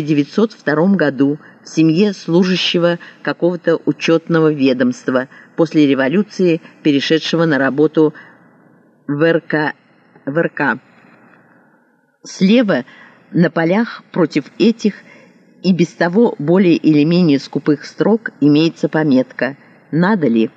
1902 году в семье служащего какого-то учетного ведомства, после революции перешедшего на работу в РК. В РК. Слева на полях против этих и без того более или менее скупых строк имеется пометка «Надо ли?»